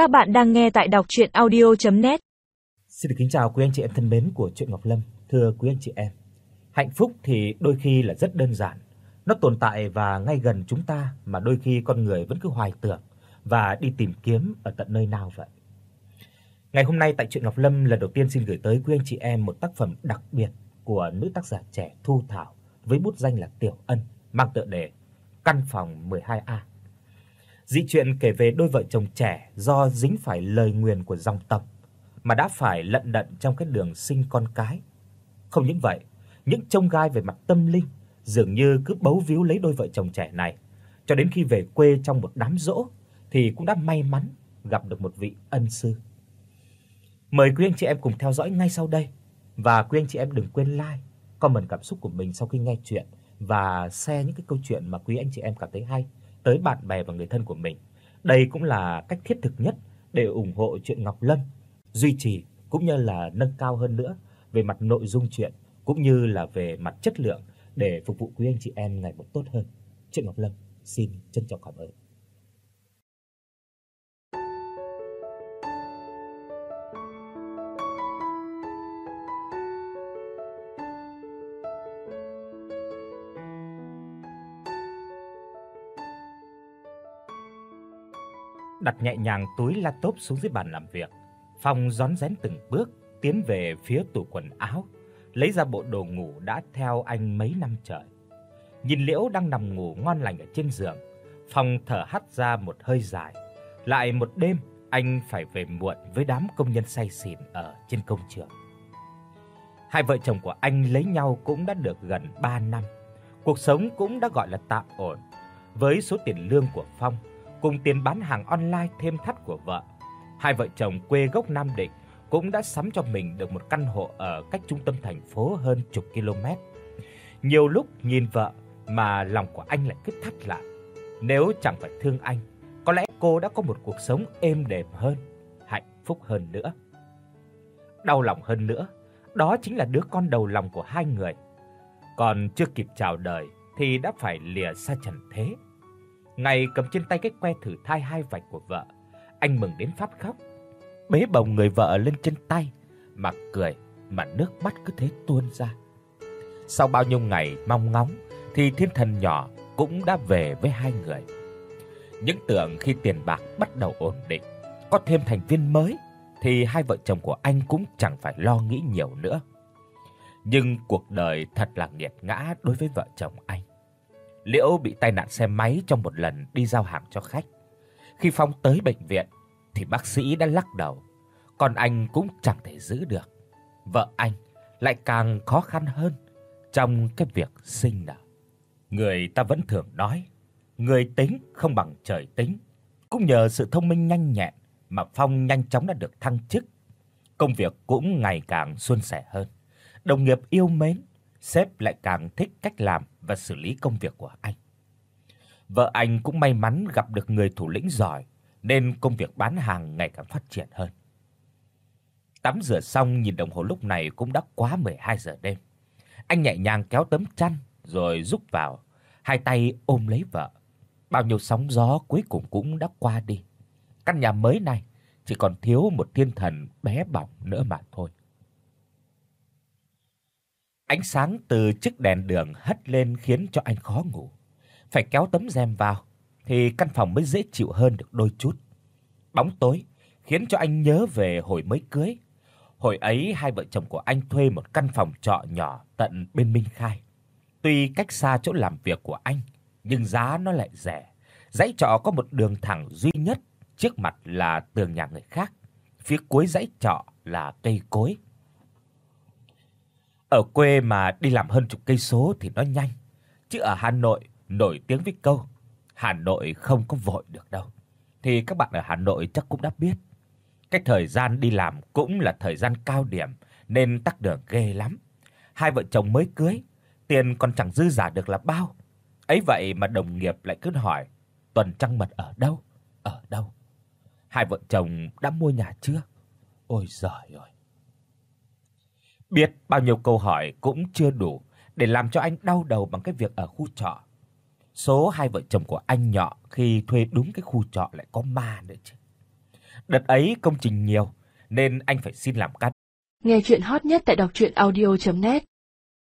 Các bạn đang nghe tại đọc audio net Xin được kính chào quý anh chị em thân mến của truyện Ngọc Lâm. Thưa quý anh chị em, hạnh phúc thì đôi khi là rất đơn giản, nó tồn tại và ngay gần chúng ta mà đôi khi con người vẫn cứ hoài tưởng và đi tìm kiếm ở tận nơi nào vậy. Ngày hôm nay tại truyện Ngọc Lâm lần đầu tiên xin gửi tới quý anh chị em một tác phẩm đặc biệt của nữ tác giả trẻ Thu Thảo với bút danh là Tiểu Ân, mang tựa đề Căn phòng 12A. Dị chuyện kể về đôi vợ chồng trẻ do dính phải lời nguyền của dòng tộc mà đã phải lận đận trong cái đường sinh con cái. Không những vậy, những chông gai về mặt tâm linh dường như cứ bấu víu lấy đôi vợ chồng trẻ này, cho đến khi về quê trong một đám rỗ thì cũng đã may mắn gặp được một vị ân sư. Mời quý anh chị em cùng theo dõi ngay sau đây và quý anh chị em đừng quên like, comment cảm xúc của mình sau khi nghe chuyện và share những cái câu chuyện mà quý anh chị em cảm thấy hay tới bạn bè và người thân của mình. Đây cũng là cách thiết thực nhất để ủng hộ chuyện Ngọc Lâm duy trì cũng như là nâng cao hơn nữa về mặt nội dung truyện cũng như là về mặt chất lượng để phục vụ quý anh chị em ngày một tốt hơn. Truyện Ngọc Lâm xin trân trọng cảm ơn. Đặt nhẹ nhàng túi laptop xuống dưới bàn làm việc, Phong rón rén từng bước tiến về phía tủ quần áo, lấy ra bộ đồ ngủ đã theo anh mấy năm trời. Nhìn Liễu đang nằm ngủ ngon lành ở trên giường, Phong thở hắt ra một hơi dài. Lại một đêm anh phải về muộn với đám công nhân say xỉn ở trên công trường. Hai vợ chồng của anh lấy nhau cũng đã được gần 3 năm. Cuộc sống cũng đã gọi là tạm ổn. Với số tiền lương của Phong cùng tiền bán hàng online thêm thắt của vợ, hai vợ chồng quê gốc Nam Định cũng đã sắm cho mình được một căn hộ ở cách trung tâm thành phố hơn chục km. Nhiều lúc nhìn vợ mà lòng của anh lại cứ thắt lại. Nếu chẳng phải thương anh, có lẽ cô đã có một cuộc sống êm đềm hơn, hạnh phúc hơn nữa. Đau lòng hơn nữa, đó chính là đứa con đầu lòng của hai người. Còn chưa kịp chào đời thì đã phải lìa xa trần thế. Ngày cầm trên tay cái que thử thai hai vạch của vợ, anh mừng đến phát khóc. Bế bồng người vợ lên trên tay mà cười mà nước mắt cứ thế tuôn ra. Sau bao nhiêu ngày mong ngóng thì thiên thần nhỏ cũng đã về với hai người. Những tưởng khi tiền bạc bắt đầu ổn định, có thêm thành viên mới thì hai vợ chồng của anh cũng chẳng phải lo nghĩ nhiều nữa. Nhưng cuộc đời thật là nghiệt ngã đối với vợ chồng anh. Liễu bị tai nạn xe máy trong một lần đi giao hàng cho khách. Khi Phong tới bệnh viện thì bác sĩ đã lắc đầu, còn anh cũng chẳng thể giữ được. Vợ anh lại càng khó khăn hơn trong cái việc sinh nở. Người ta vẫn thường nói, người tính không bằng trời tính. Cũng nhờ sự thông minh nhanh nhẹn mà Phong nhanh chóng đã được thăng chức. Công việc cũng ngày càng suôn sẻ hơn. Đồng nghiệp yêu mến, sếp lại càng thích cách làm và xử lý công việc của anh. Vợ anh cũng may mắn gặp được người thủ lĩnh giỏi nên công việc bán hàng ngày càng phát triển hơn. Tắm rửa xong nhìn đồng hồ lúc này cũng đã quá 12 giờ đêm. Anh nhẹ nhàng kéo tấm chăn rồi rúc vào, hai tay ôm lấy vợ. Bao nhiêu sóng gió cuối cùng cũng đã qua đi. Căn nhà mới này chỉ còn thiếu một thiên thần bé bỏng nữa mà thôi. Ánh sáng từ chiếc đèn đường hắt lên khiến cho anh khó ngủ. Phải kéo tấm rèm vào thì căn phòng mới dễ chịu hơn được đôi chút. Bóng tối khiến cho anh nhớ về hồi mới cưới. Hồi ấy hai vợ chồng của anh thuê một căn phòng trọ nhỏ tận bên Minh Khai. Tuy cách xa chỗ làm việc của anh, nhưng giá nó lại rẻ. Dãy trọ có một đường thẳng duy nhất, trước mặt là tường nhà người khác, phía cuối dãy trọ là cây cối. Ở quê mà đi làm hơn chục cây số thì nó nhanh, chứ ở Hà Nội nổi tiếng với câu Hà Nội không có vội được đâu. Thì các bạn ở Hà Nội chắc cũng đã biết. Cái thời gian đi làm cũng là thời gian cao điểm nên tắc đường ghê lắm. Hai vợ chồng mới cưới, tiền còn chẳng dư giả được là bao. Ấy vậy mà đồng nghiệp lại cứ hỏi, tuần trăng mật ở đâu? Ở đâu? Hai vợ chồng đã mua nhà chưa? Ôi giời ơi. Biết bao nhiêu câu hỏi cũng chưa đủ để làm cho anh đau đầu bằng cái việc ở khu trọ. Số hai vợ chồng của anh nhỏ khi thuê đúng cái khu trọ lại có ma nữa chứ. Đợt ấy công trình nhiều nên anh phải xin làm cắt. Nghe truyện hot nhất tại doctruyenaudio.net